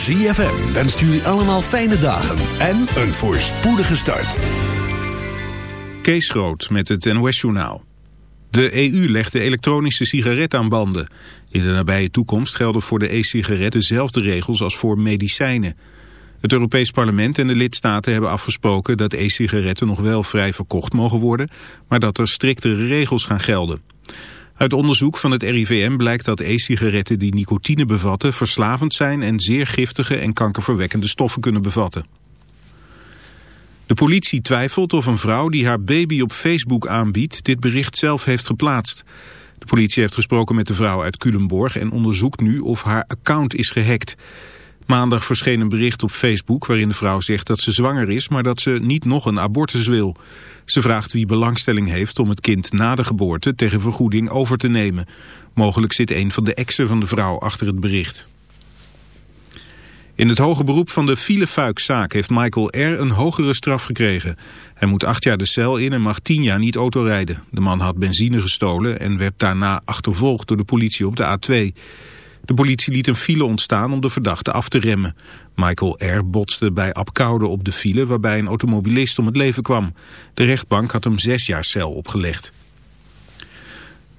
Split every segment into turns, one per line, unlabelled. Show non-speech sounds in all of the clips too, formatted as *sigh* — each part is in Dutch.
ZFM wenst jullie allemaal fijne dagen en een voorspoedige start.
Kees Groot met het NOS-journaal. De EU legt de elektronische sigaret aan banden. In de nabije toekomst gelden voor de e-sigaret dezelfde regels als voor medicijnen. Het Europees Parlement en de lidstaten hebben afgesproken dat e-sigaretten nog wel vrij verkocht mogen worden, maar dat er striktere regels gaan gelden. Uit onderzoek van het RIVM blijkt dat e-sigaretten die nicotine bevatten verslavend zijn en zeer giftige en kankerverwekkende stoffen kunnen bevatten. De politie twijfelt of een vrouw die haar baby op Facebook aanbiedt dit bericht zelf heeft geplaatst. De politie heeft gesproken met de vrouw uit Culemborg en onderzoekt nu of haar account is gehackt. Maandag verscheen een bericht op Facebook waarin de vrouw zegt dat ze zwanger is, maar dat ze niet nog een abortus wil. Ze vraagt wie belangstelling heeft om het kind na de geboorte tegen vergoeding over te nemen. Mogelijk zit een van de exen van de vrouw achter het bericht. In het hoge beroep van de filefuikzaak heeft Michael R. een hogere straf gekregen. Hij moet acht jaar de cel in en mag tien jaar niet autorijden. De man had benzine gestolen en werd daarna achtervolgd door de politie op de A2. De politie liet een file ontstaan om de verdachte af te remmen. Michael R. botste bij Apkoude op de file waarbij een automobilist om het leven kwam. De rechtbank had hem zes jaar cel opgelegd.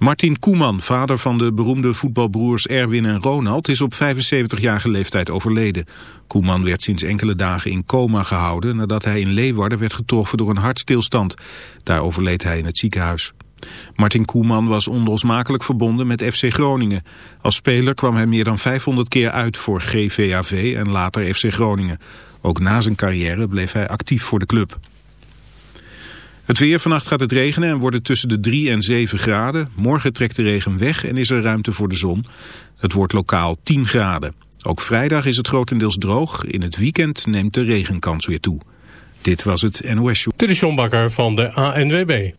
Martin Koeman, vader van de beroemde voetbalbroers Erwin en Ronald, is op 75-jarige leeftijd overleden. Koeman werd sinds enkele dagen in coma gehouden nadat hij in Leeuwarden werd getroffen door een hartstilstand. Daar overleed hij in het ziekenhuis. Martin Koeman was onlosmakelijk verbonden met FC Groningen. Als speler kwam hij meer dan 500 keer uit voor GVAV en later FC Groningen. Ook na zijn carrière bleef hij actief voor de club. Het weer, vannacht gaat het regenen en wordt het tussen de 3 en 7 graden. Morgen trekt de regen weg en is er ruimte voor de zon. Het wordt lokaal 10 graden. Ook vrijdag is het grotendeels droog. In het weekend neemt de regenkans weer toe. Dit was het NOS Show.
Dit is John Bakker van de ANWB.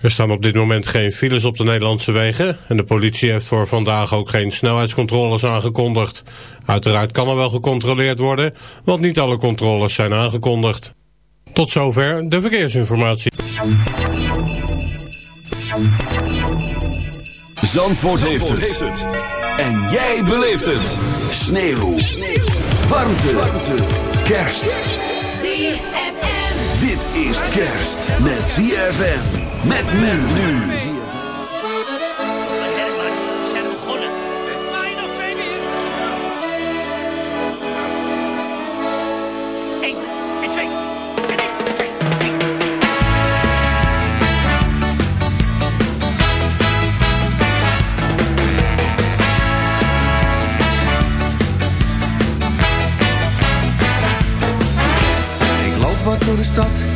Er staan op dit moment geen files op de Nederlandse wegen en de politie heeft voor vandaag ook geen snelheidscontroles aangekondigd. Uiteraard kan er wel gecontroleerd worden, want niet alle controles zijn aangekondigd. Tot zover de verkeersinformatie.
Zandvoort, heeft, het. En jij beleeft het. Sneeuw. Sneeuw. Warmte. Warmte. Kerst. Is kerst met ZFM. Met men nu.
Door de stad,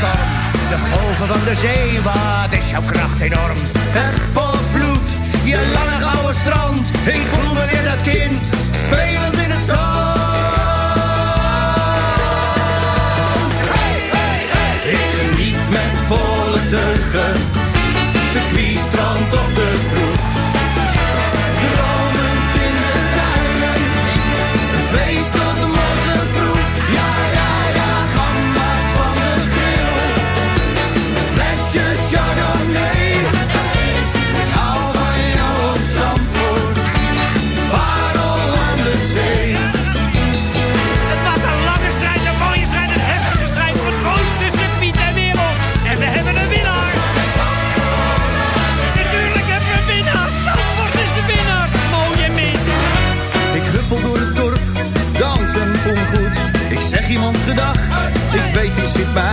De golven van de zee, wat is jouw kracht enorm? Het vloed, je lange gouden strand. Ik voel me weer dat kind, spelend in het zand. Hey, hey, hey. Ik niet met volle teugen
Bye.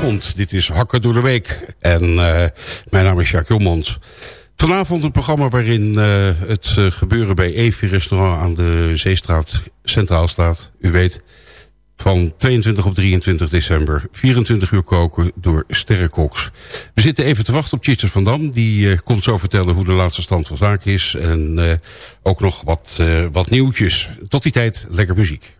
Goedenavond, dit is Hakken door de Week en uh, mijn naam is Jacques Jommans. Vanavond een programma waarin uh, het eh, gebeuren bij Evi Restaurant aan de Zeestraat Centraal staat. U weet, van 22 op 23 december. 24 uur koken door Sterrenkoks. We zitten even te wachten op Tjitser van Dam. Die uh, komt zo vertellen hoe de laatste stand van zaken is. En uh, ook nog wat, uh, wat nieuwtjes. Tot die tijd, lekker muziek.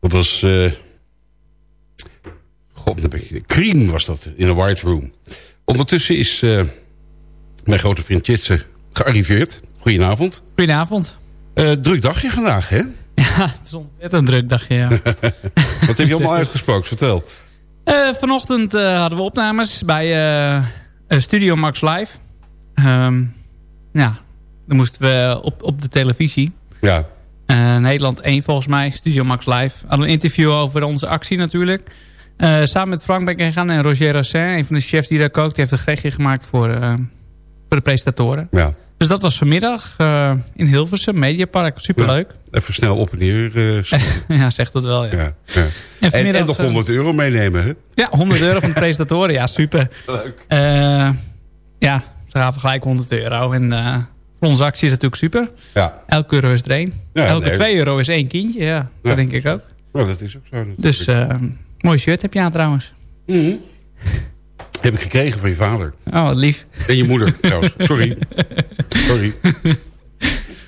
Dat was... eh God, ben ik... Cream was dat, in een White Room. Ondertussen is eh, mijn grote vriend Tjitse gearriveerd. Goedenavond.
Goedenavond.
Eh, druk dagje vandaag, hè? *laughs*
Ja, het is ontzettend een druk dagje, ja. *laughs*
Wat heb je allemaal *laughs* uitgesproken? Vertel.
Vanochtend hadden we opnames bij Studio Max Live. Ehm, ja, dan moesten we op, op de televisie.
Ja,
Nederland 1 volgens mij, Studio Max Live. We een interview over onze actie natuurlijk. Eh, samen met Frank ben ik gegaan en Roger Rassin, een van de chefs die daar kookt. Die heeft een gerechtje gemaakt voor, eh, voor de presentatoren.
ja.
Dus dat was vanmiddag eh, in Hilversum, Mediapark. Superleuk.
Even snel op en neer. eh. *laughs*
Ja, zegt dat wel, ja.
ja, ja.
En,
En, nog
eh,
100 euro meenemen, hè?
Ja, 100 euro van de presentatoren. Ja, super. *laughs*
Leuk.
Eh, ja, ze gaven gelijk 100 euro. En eh, voor onze actie is natuurlijk super.
Ja,
Elke euro is er één.
Ja,
Elke
nee.
2 euro is één kindje. Ja, dat denk ik ook.
dat is ook zo. natuurlijk.
Dus eh mooi shirt heb je aan trouwens.
Mhm. Heb ik gekregen van je vader.
Oh, wat lief.
En je moeder, trouwens. Sorry. *laughs* Sorry.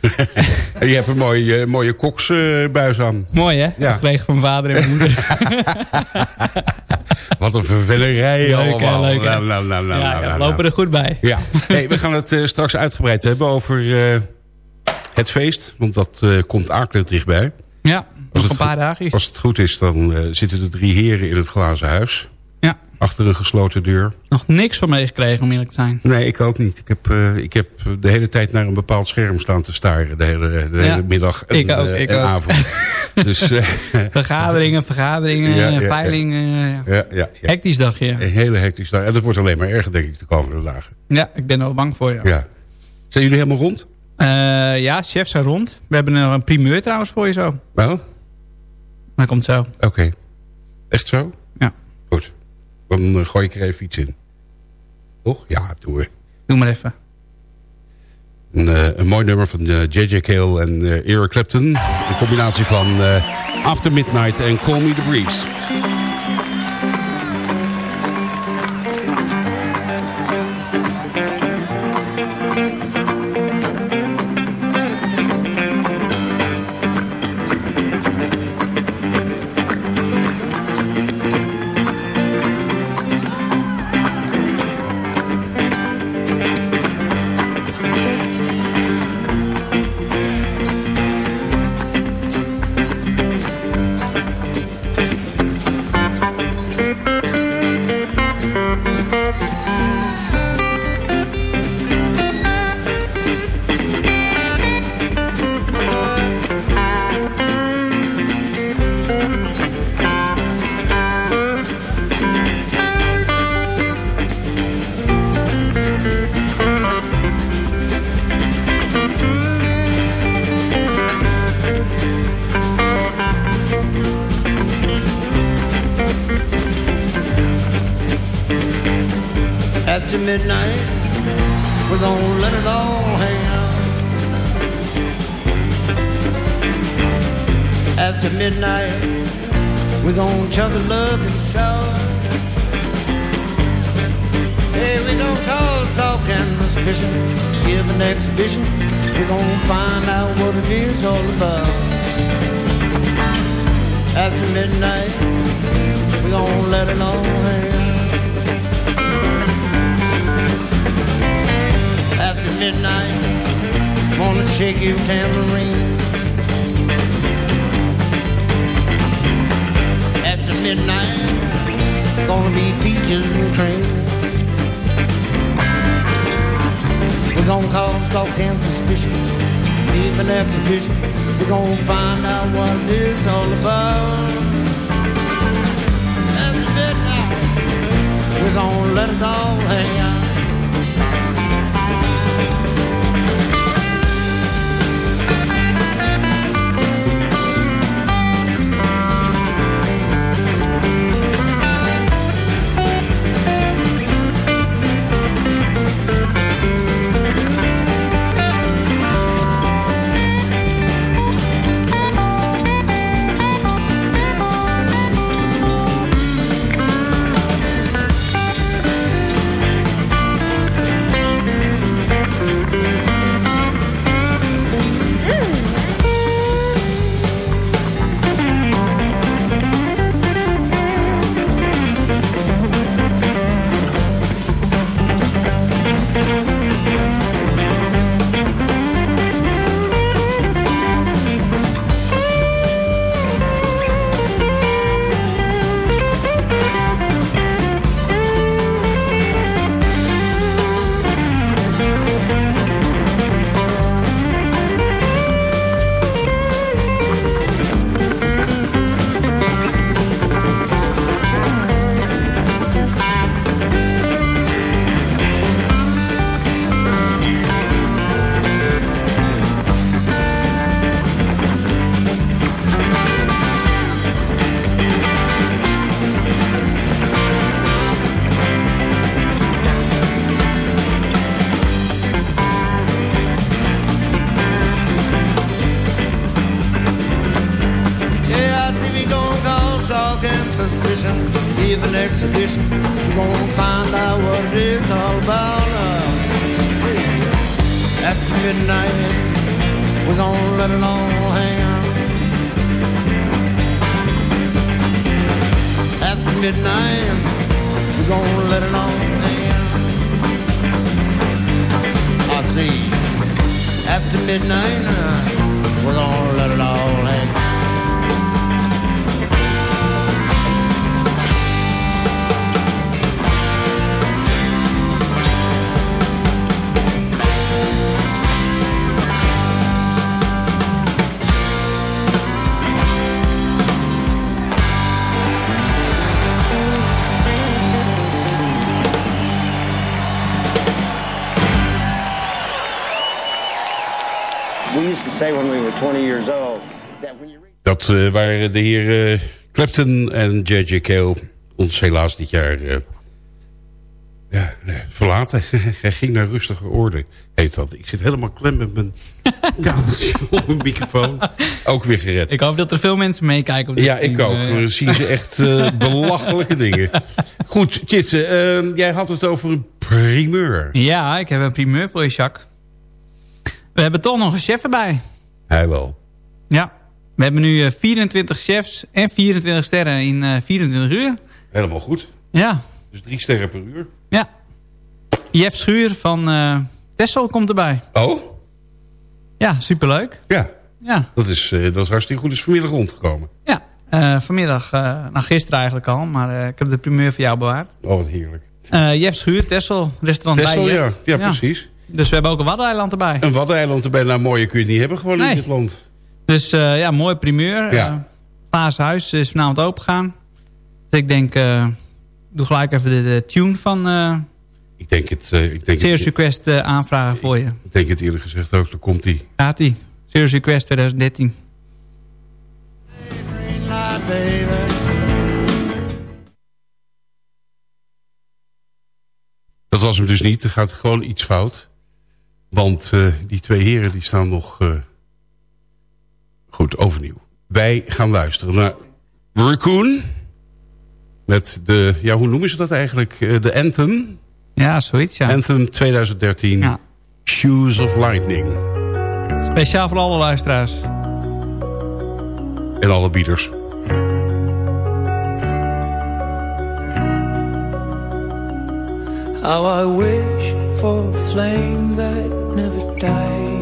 *laughs* en je hebt een mooie, eh, mooie koksbuis aan.
Mooi hè?
Ja.
Gekregen van mijn vader en mijn moeder. *laughs*
Wat een vervellerij
Leuk,
allemaal.
leuk, ja, ja, we lopen er goed bij.
Ja, hey, we gaan het eh, straks uitgebreid hebben over eh, het feest. Want dat komt akelig dichtbij.
Ja, nog
het
een paar dagjes.
Als het goed is, dan zitten de drie heren in het glazen huis. Achter een gesloten deur.
nog niks van meegekregen om eerlijk te zijn.
Nee, ik ook niet. Ik heb, eh, ik heb de hele tijd naar een bepaald scherm staan te staren. De hele, de
Ja,
hele middag en,
ik ook,
eh,
ik
en
ook.
avond. *laughs* dus eh,
Vergaderingen, vergaderingen,
Ja, ja,
veilingen. ja.
ja, ja, ja.
Hectisch dagje. Ja.
Een hele hectisch dag. En dat wordt alleen maar erger, denk ik, de komende dagen.
ja, ik ben er wel bang voor. Ja.
Ja. Zijn jullie helemaal rond?
Ja, chefs zijn rond. We hebben nog een primeur trouwens voor je zo.
Wel?
Maar komt zo.
Oké. Echt zo? Dan eh, gooi ik er even iets in. Toch? Ja, doe het.
Doe maar even.
Een, eh, een mooi nummer van eh, J.J. Cale en eh, Eric Clapton. Een combinatie van eh, After Midnight en Call Me The Breeze.
Midnight, we're gonna let it all hang out. After midnight, we're gonna chug a lug and shout. Hey, we gonna cause talk and suspicion, give an exhibition. We're gonna find out what it is all about. After midnight, we're gonna let it all hang out. Midnight. Wanna shake your tambourine. After midnight, gonna be peaches and cream. We're gonna cause and suspicion. Leave an exhibition. We're gonna find out what it's all about. After midnight, we're gonna let it all hang out.
Waren de heren Clapton en J.J. Cale. Ons helaas dit jaar eh, ja, eh, verlaten. *laughs* Hij ging naar rustige orde, heet dat. Ik zit helemaal klem met mijn *laughs* kabeltje op mijn microfoon. Ook weer gered.
Ik hoop dat er veel mensen meekijken. op dit
Ja, ik ook.
Eh,
Dan zien ze echt eh, *laughs* belachelijke dingen. Goed, Tjitse, eh, jij had het over een primeur.
Ja, ik heb een primeur voor je, Jacques. We hebben toch nog een chef erbij.
Hij wel.
Ja. We hebben nu eh, 24 chefs en 24 sterren in eh 24 uur.
Helemaal goed.
Ja,
Dus drie sterren per uur.
ja. Jeff Schuur van eh Tessel komt erbij.
Oh?
Ja, superleuk.
Ja,
Ja,
dat is, eh, dat is hartstikke goed. Is vanmiddag rondgekomen.
ja. Eh, vanmiddag, eh nou gisteren eigenlijk al, maar eh, ik heb de primeur voor jou bewaard.
Oh, wat heerlijk.
Eh Jeff Schuur, Tessel, restaurant
Texel,
bij
ja. Ja. precies.
Dus we hebben ook een waddeneiland erbij.
Een waddeneiland erbij, nou mooier kun je het niet hebben gewoon in dit land.
Dus eh, ja, mooi primeur.
Ja.
Eh, huis is vanavond open gegaan. Dus ik denk, eh, doe gelijk even de, de tune van
Ik denk het, ik denk
Serious
het,
Request aanvragen voor je.
ik denk het eerlijk gezegd ook. Daar komt hij.
Gaat ie. Serious Request 2013.
Green light, baby.
Dat was hem dus niet. Er gaat gewoon iets fout. Want die twee heren die staan nog... Goed, overnieuw. Wij gaan luisteren naar Raccoon. Met de... Ja, hoe noemen ze dat eigenlijk? Eh, De Anthem.
Ja, zoiets ja.
Anthem 2013.
Ja.
Shoes of Lightning.
Speciaal voor alle luisteraars.
En alle bieders.
How I wish for a flame that never dies.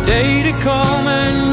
the day to come and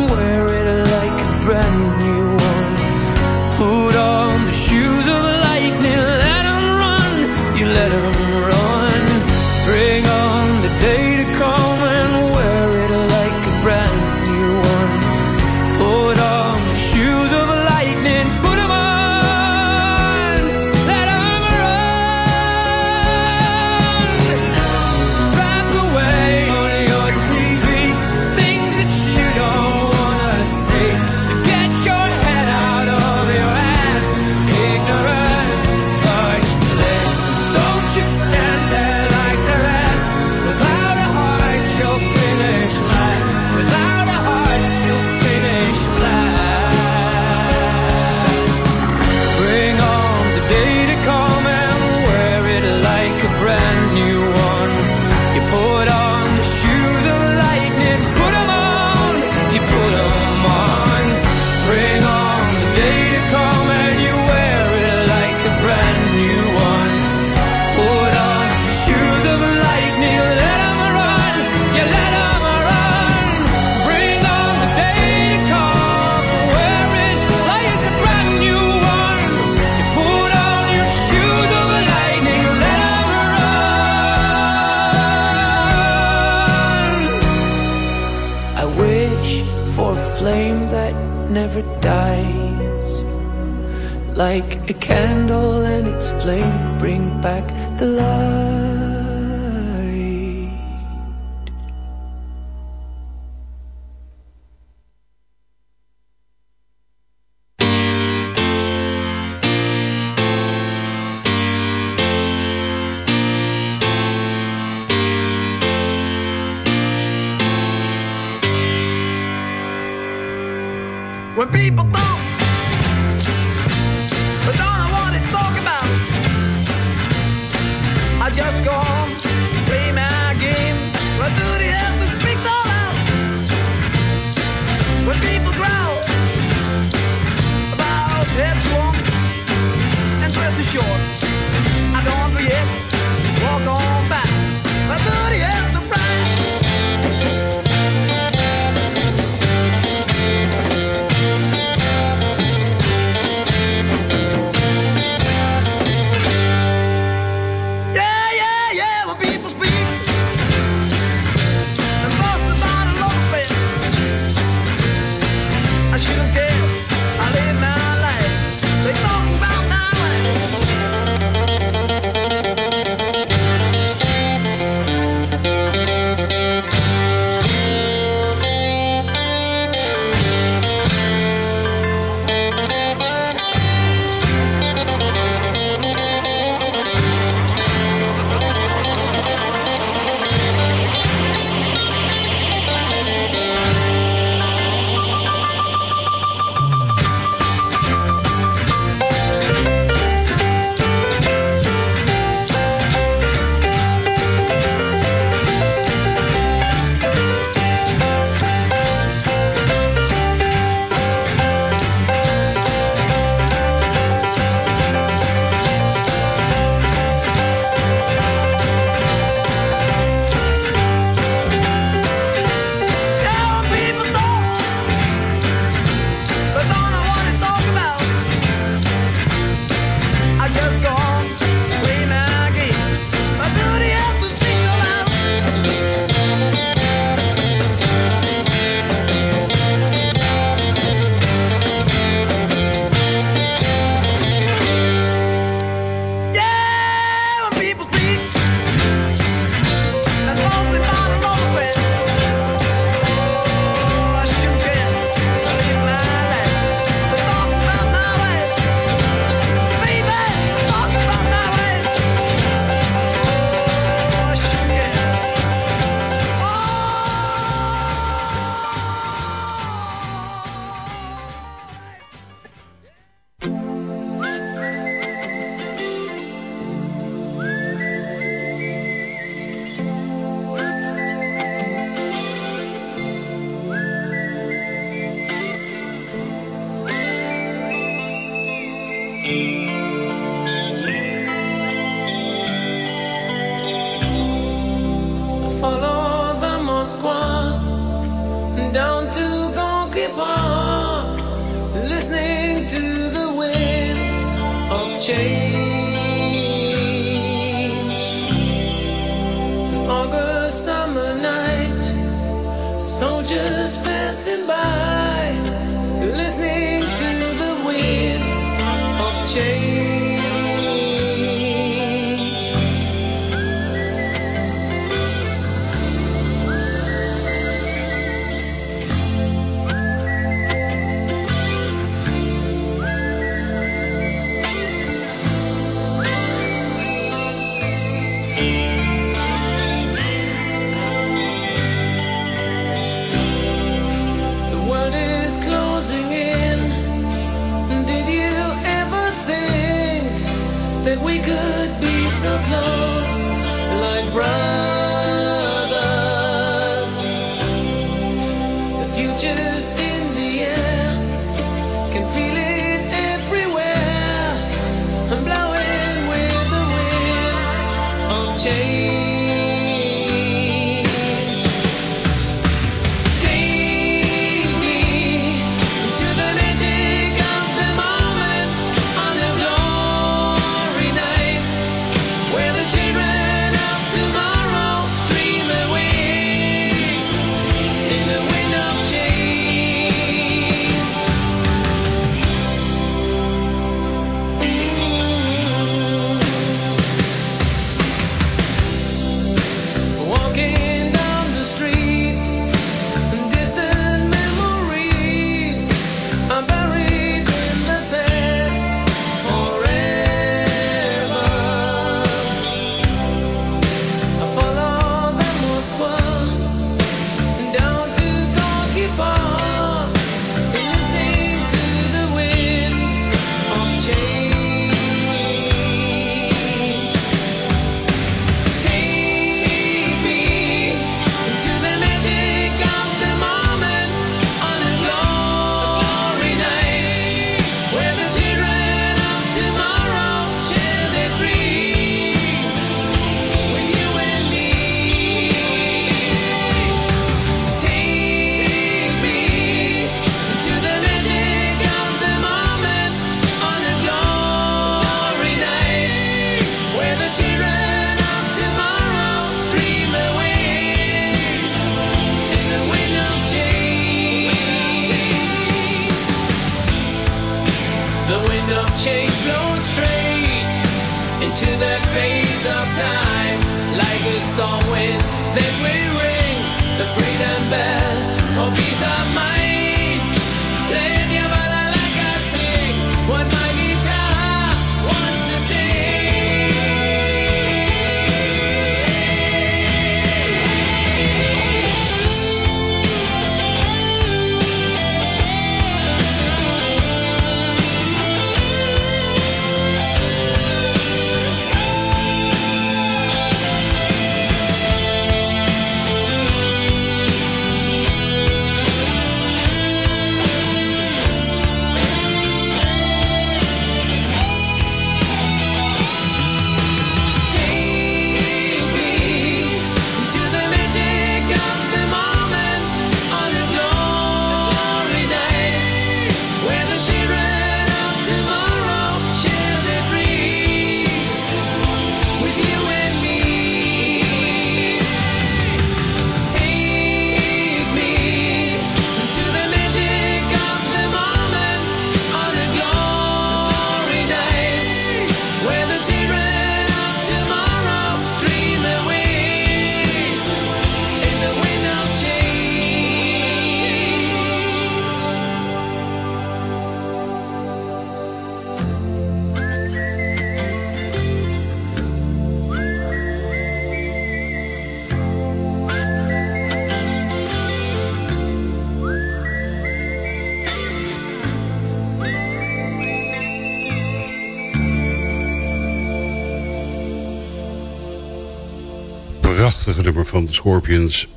van de Scorpions.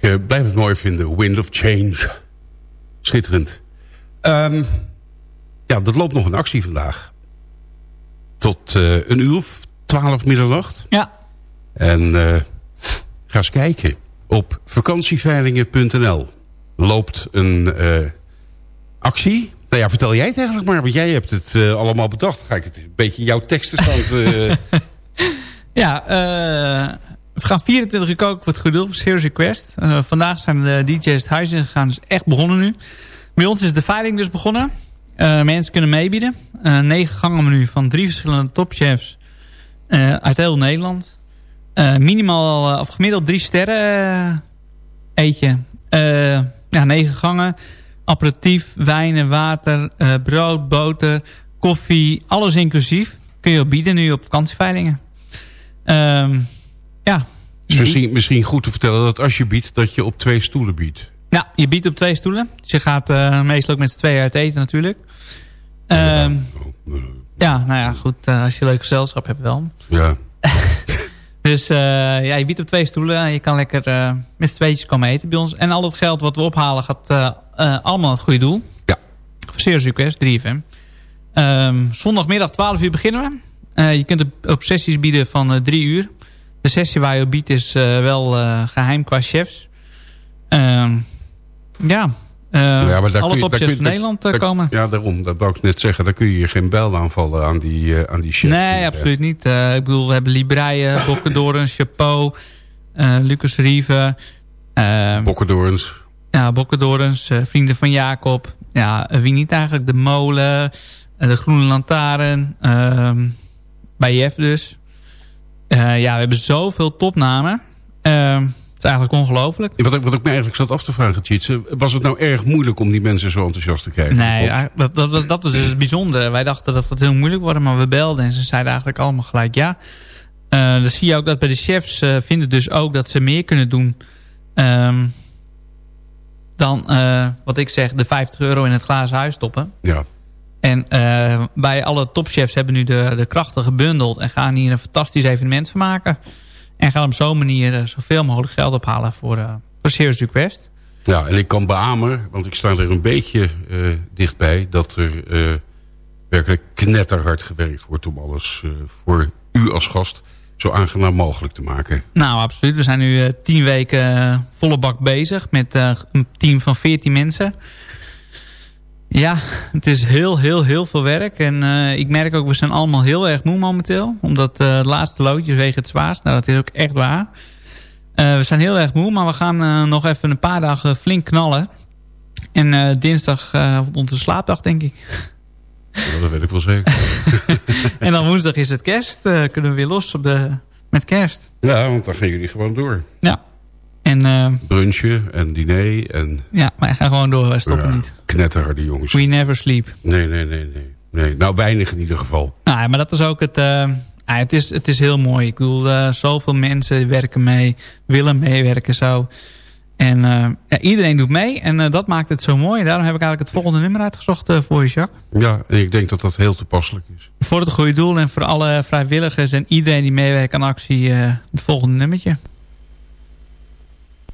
Ik blijf het mooi vinden. Wind of Change. Schitterend. Ehm, ja, dat loopt nog een actie vandaag. Tot eh, een uur of twaalf middernacht.
Ja.
En eh, ga eens kijken. Op vakantieveilingen.nl loopt een eh, actie. Nou ja, vertel jij het eigenlijk maar. Want jij hebt het allemaal bedacht. Ga ik het een beetje jouw teksten staan *laughs*
Ja, eh, we gaan 24 uur koken voor het doel voor Serious Request. Eh, vandaag zijn de DJ's het huis in gegaan, dus echt begonnen nu. Bij ons is de veiling dus begonnen. Eh, mensen kunnen meebieden. Eh negen gangen menu van drie verschillende topchefs uit heel Nederland. Minimaal, of gemiddeld drie sterren eetje. Ja, negen gangen. Aperitief, wijnen, water, eh, brood, boter, koffie. Alles inclusief. Kun je bieden nu op vakantieveilingen. Ehm, ja.
is misschien, misschien goed te vertellen dat als je biedt... dat je op twee stoelen biedt.
Ja, je biedt op twee stoelen. Dus je gaat eh, meestal ook met z'n tweeën uit eten natuurlijk. Ehm, ja, nou ja, goed. eh, als je leuk gezelschap hebt wel.
Ja. *laughs*
Dus eh, ja, je biedt op twee stoelen. Je kan lekker met z'n tweetjes komen eten bij ons. En al het geld wat we ophalen gaat allemaal naar het goede doel.
Ja.
Serious Request, 3FM. Ehm, zondagmiddag 12 uur beginnen we. Je kunt op, sessies bieden van drie uur. De sessie waar je op biedt is eh, wel eh, geheim qua chefs. Ehm, ja, eh,
Ja, maar daar
alle
daar
topchefs van Nederland
daar-
komen.
Ja, daarom. Dat wou ik net zeggen. Daar kun je je geen bel aanvallen aan die, aan die chef.
Nee,
Die,
absoluut niet. Ik bedoel, we hebben Libreien, *laughs* Bokkendorens, Chapeau, Lucas Rieve. Uh,
Bokkendorens.
Ja, Bokkendorens, eh, Vrienden van Jacob. Ja, wie niet eigenlijk? De Molen, de Groene Lantaarn. ehm, bij Jeff dus. Eh, ja, we hebben zoveel topnamen. Ehm, het is eigenlijk ongelooflijk.
Wat ik, wat ik me eigenlijk zat af te vragen, Tjitse. Was het nou erg moeilijk om die mensen zo enthousiast te krijgen?
Nee, dat, dat, was, dat was dus het bijzondere. Wij dachten dat het heel moeilijk wordt, maar we belden en ze zeiden eigenlijk allemaal gelijk ja. Eh dan zie je ook dat bij de chefs eh, vinden dus ook dat ze meer kunnen doen ehm, dan wat ik zeg, de 50 euro in het glazen huis stoppen.
Ja.
En eh, bij alle topchefs hebben nu de, de krachten gebundeld en gaan hier een fantastisch evenement van maken. En gaan op zo'n manier eh, zoveel mogelijk geld ophalen voor, eh voor Serious Request.
Ja, en ik kan beamen, want ik sta er een beetje dichtbij... dat er werkelijk knetterhard gewerkt wordt om alles voor u als gast... zo aangenaam mogelijk te maken.
Nou, absoluut. We zijn nu tien weken volle bak bezig met een team van 14 mensen. Ja, het is heel, heel, heel veel werk. En eh, ik merk ook, we zijn allemaal heel erg moe momenteel. Omdat eh het laatste loodje wegen het zwaarst. Nou, dat is ook echt waar. Eh, we zijn heel erg moe, maar we gaan nog even een paar dagen flink knallen. En dinsdag wordt onze slaapdag, denk ik.
Ja, dat weet ik wel zeker. *laughs*
en dan woensdag is het kerst. Kunnen we weer los op de met kerst.
Ja, want dan gaan jullie gewoon door.
Ja. En eh,
Brunchen en diner en...
ja, wij gaan gewoon door. Wij stoppen
Ja,
niet.
Knetterharde jongens.
We never sleep.
Nee, nee, nee, nee. nee. Nou, weinig in ieder geval.
Nou, ja, maar dat is ook het... eh, ja, het, is, het is heel mooi. Ik bedoel, eh, zoveel mensen werken mee, willen meewerken zo. En ja, iedereen doet mee en dat maakt het zo mooi. Daarom heb ik eigenlijk het volgende nummer uitgezocht voor je, Jacques.
Ja, en ik denk dat dat heel toepasselijk is.
Voor het goede doel en voor alle vrijwilligers en iedereen die meewerkt aan actie, het volgende nummertje.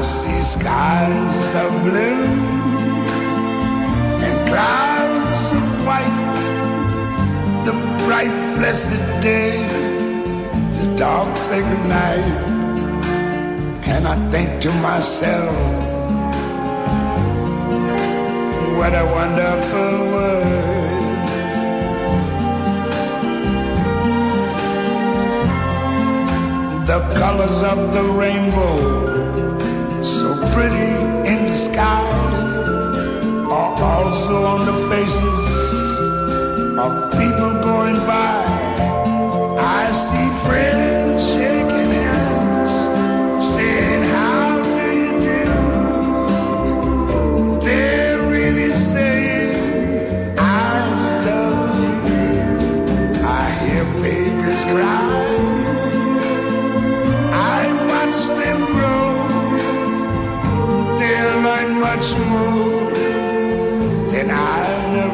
I see skies of blue and clouds of white. The bright, blessed day, the dark, sacred night. And I think to myself, what a wonderful world. The colors of the rainbow, so pretty in the sky are also on the faces of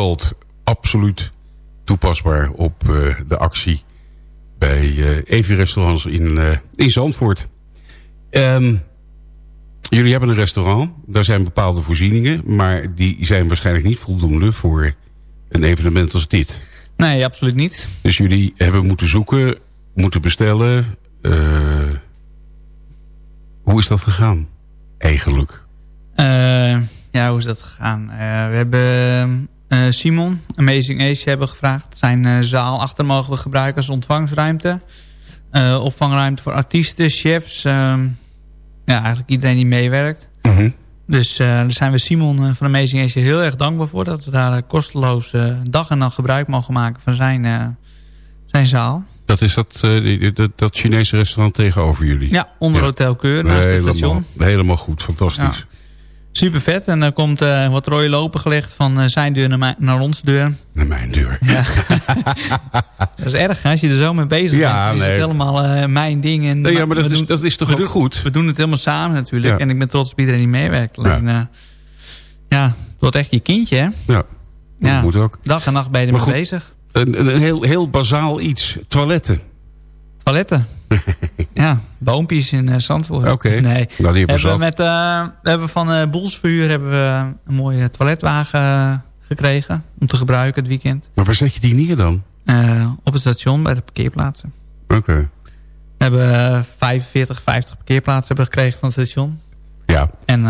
Gold. Absoluut toepasbaar op eh, de actie bij eh Evi Restaurants in, eh, in Zandvoort. Ehm, jullie hebben een restaurant. Daar zijn bepaalde voorzieningen. Maar die zijn waarschijnlijk niet voldoende voor een evenement als dit.
Nee, absoluut niet.
Dus jullie hebben moeten zoeken, moeten bestellen. hoe is dat gegaan? Eigenlijk.
Ja, hoe is dat gegaan? We hebben Simon, Amazing Ace, hebben gevraagd. Zijn eh, zaal achter mogen we gebruiken als ontvangstruimte. Eh, opvangruimte voor artiesten, chefs. ehm, ja, eigenlijk iedereen die meewerkt. Dus eh, daar zijn we Simon eh, van Amazing Ace heel erg dankbaar voor. Dat we daar eh, kosteloos eh, dag en nacht gebruik mogen maken van zijn, eh, zijn zaal.
Dat is dat, eh, dat, dat Chinese restaurant tegenover jullie?
Ja, onder Hotel Keur, naast het station.
Helemaal goed, fantastisch.
Super vet. En dan komt eh, wat rode lopen gelegd van eh, zijn deur naar, mijn- naar onze deur.
Naar mijn deur.
Ja. *laughs* dat is erg hè, als je er zo mee bezig
Ja,
bent. Is
nee.
het helemaal eh, mijn ding. En
Nee, ja, maar dat is- dat is toch ook
doen-
goed?
We doen het helemaal samen natuurlijk.
Ja.
En ik ben trots op iedereen die meewerkt. Alleen, ja. ja, het wordt echt je kindje hè.
Ja, dat moet ook.
Dag en nacht ben je ermee bezig.
Een, een heel, heel bazaal iets. Toiletten.
Toiletten. *laughs* ja, boompjes in eh, Zandvoort.
Oké.
Nee.
Nou, die hebben
we met, eh, we hebben van eh Boelsvuur hebben we een mooie toiletwagen gekregen. Om te gebruiken het weekend.
Maar waar zet je die neer dan?
Op het station bij de parkeerplaatsen.
Oké.
We hebben eh, 45, 50 parkeerplaatsen hebben gekregen van het station.
Ja.
En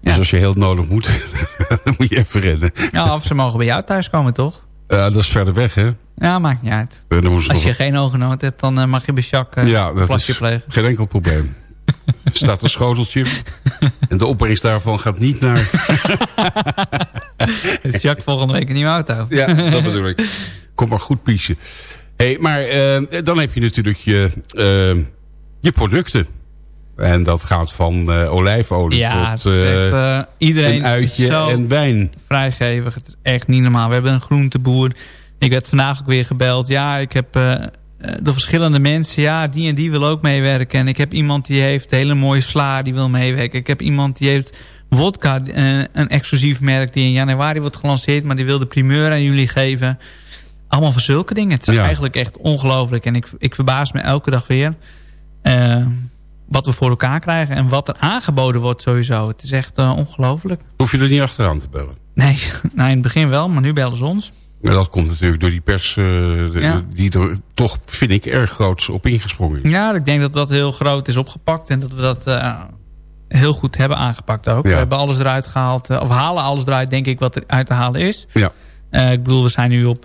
Dus als je heel nodig moet, *laughs* dan moet je even redden.
ja, of ze mogen bij jou thuis komen, toch?
Ja, dat is verder weg, hè?
Ja, maakt niet uit.
Eh,
Als je
nog-
geen ogen hebt, dan eh, mag je bij Jacques eh,
ja,
een
dat
plasje
is
plegen.
geen enkel probleem. *laughs* Er staat een schoteltje. En de opbrengst daarvan gaat niet naar... *laughs*
Jacques volgende week een nieuwe auto.
Ja, dat bedoel ik. Kom maar goed piezen. Hey, maar eh, dan heb je natuurlijk je, eh, je producten. En dat gaat van eh, olijfolie
Ja,
tot
echt,
eh,
eh, iedereen
een uitje
is
en wijn.
vrijgevig. Het is echt niet normaal. We hebben een groenteboer. Ik werd vandaag ook weer gebeld. Ja, ik heb de verschillende mensen. Ja, die en die wil ook meewerken. En ik heb iemand die heeft hele mooie sla. Die wil meewerken. Ik heb iemand die heeft wodka. een exclusief merk die in januari wordt gelanceerd. Maar die wil de primeur aan jullie geven. Allemaal van zulke dingen. Het is
Ja.
eigenlijk echt ongelooflijk. En ik, ik verbaas me elke dag weer. eh, wat we voor elkaar krijgen. En wat er aangeboden wordt sowieso. Het is echt eh, ongelooflijk.
Hoef je er niet achteraan te bellen.
Nee, *laughs* nou in het begin wel, maar nu bellen ze ons.
Maar dat komt natuurlijk door die pers eh, de-
Ja.
die er toch, vind ik, erg groots op ingesprongen is.
Ja, ik denk dat dat heel groot is opgepakt en dat we dat eh, heel goed hebben aangepakt ook.
Ja.
We hebben alles eruit gehaald, eh, of halen alles eruit, denk ik, wat er uit te halen is.
Ja.
Ik bedoel, we zijn nu op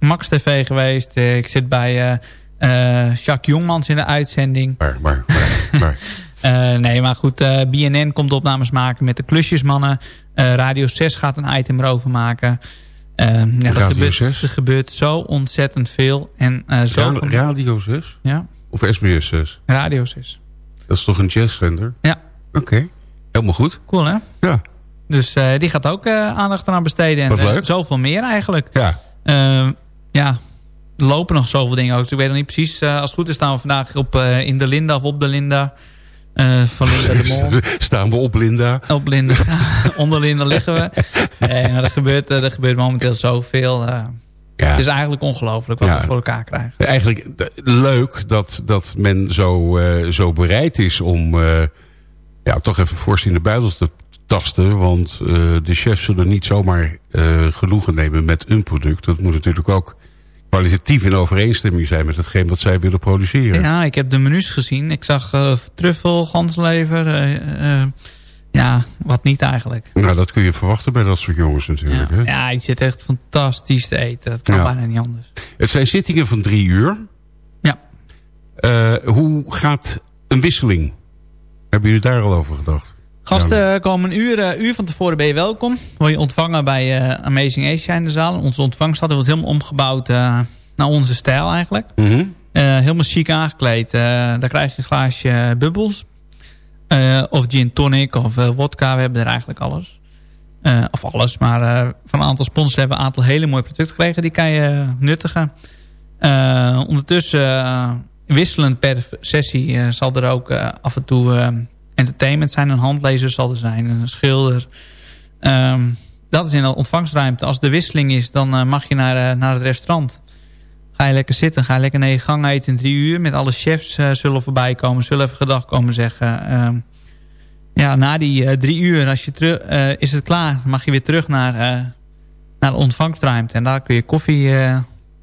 Max TV geweest. Ik zit bij Jacques Jongmans in de uitzending.
Maar, maar, maar, maar. *laughs*
Eh, nee, maar goed, eh, BNN komt opnames maken met de klusjesmannen. Eh, Radio 6 gaat een item erover maken. Eh, ja,
Radio
gebeurt,
6?
er gebeurt zo ontzettend veel. En, eh, zo
Ra-
van-
Radio 6?
Ja,
Of SBS 6?
Radio 6.
Dat is toch een jazzcenter?
Ja.
Oké, helemaal goed.
Cool, hè?
Ja.
Dus eh, die gaat ook eh, aandacht aan besteden. En
Wat
eh,
leuk.
zoveel meer eigenlijk.
Ja.
Eh, ja, lopen nog zoveel dingen ook. Dus ik weet nog niet precies. eh, als het goed is staan we vandaag op, eh, in de Linda of op de Linda. eh, van Linda de *laughs* Mol.
Staan we op Linda?
Op Linda. *laughs* Onder Linda liggen we. Nee, maar er gebeurt, er gebeurt momenteel zoveel.
Ja.
Het is eigenlijk ongelooflijk wat
Ja.
we voor elkaar krijgen.
Eigenlijk leuk dat, dat men zo, zo bereid is om ja, toch even fors in de buidel te tasten. Want de chefs zullen niet zomaar genoegen nemen met een product. Dat moet natuurlijk ook kwalitatief in overeenstemming zijn met hetgeen wat zij willen produceren.
Ja, ik heb de menus gezien. Ik zag eh, truffel, ganslever. eh, eh, ja, wat niet eigenlijk.
Nou, dat kun je verwachten bij dat soort jongens natuurlijk. Hè?
Ja, je zit echt fantastisch te eten. Dat kan
Ja.
bijna niet anders.
Het zijn zittingen van drie uur.
Ja.
Hoe gaat een wisseling? Hebben jullie daar al over gedacht?
Gasten eh, komen een uur, eh, uur van tevoren ben je welkom. Word je ontvangen bij eh, Amazing Asia in de zaal. Onze ontvangstad wordt helemaal omgebouwd naar onze stijl eigenlijk.
Mhm.
Eh, helemaal chic aangekleed. Daar krijg je een glaasje bubbels. Of gin tonic of wodka. We hebben er eigenlijk alles. Of alles, maar van een aantal sponsors hebben we een aantal hele mooie producten gekregen. Die kan je nuttigen. Ondertussen, wisselend per sessie, zal er ook af en toe entertainment zijn. Een handlezer zal er zijn, een schilder. Ehm, dat is in de ontvangstruimte. Als de wisseling is, dan eh, mag je naar, eh, naar het restaurant. Ga je lekker zitten, ga je lekker negen gang eten in drie uur. Met alle chefs eh, zullen voorbij komen, zullen even gedag komen zeggen. Ehm, ja, na die drie uur als je teru- eh, is het klaar. Mag je weer terug naar, naar de ontvangstruimte. En daar kun je koffie,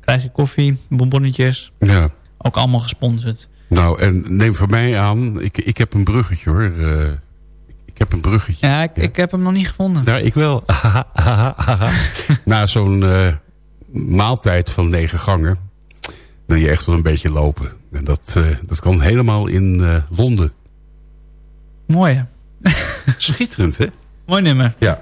krijg je koffie, bonbonnetjes.
Ja.
Ook allemaal gesponsord.
Nou, en neem van mij aan, ik, ik heb een bruggetje hoor. Eh, ik heb een bruggetje.
Ja, ik, ik heb hem nog niet gevonden.
Nou, ik wel. *laughs* *laughs* Na zo'n eh, maaltijd van negen gangen wil je echt wel een beetje lopen. En dat, eh, dat kan helemaal in Londen.
Mooi? *laughs*
Schitterend, hè?
Mooi nummer.
Ja.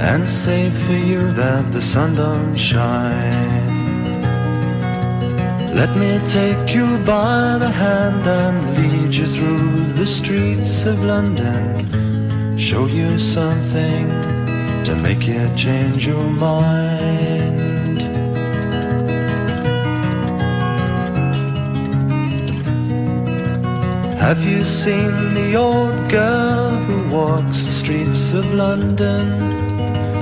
and say for you that the sun don't shine? Let me take you by the hand and lead you through the streets of London. Show you something to make you change your mind. Have you seen the old girl who walks the streets of London?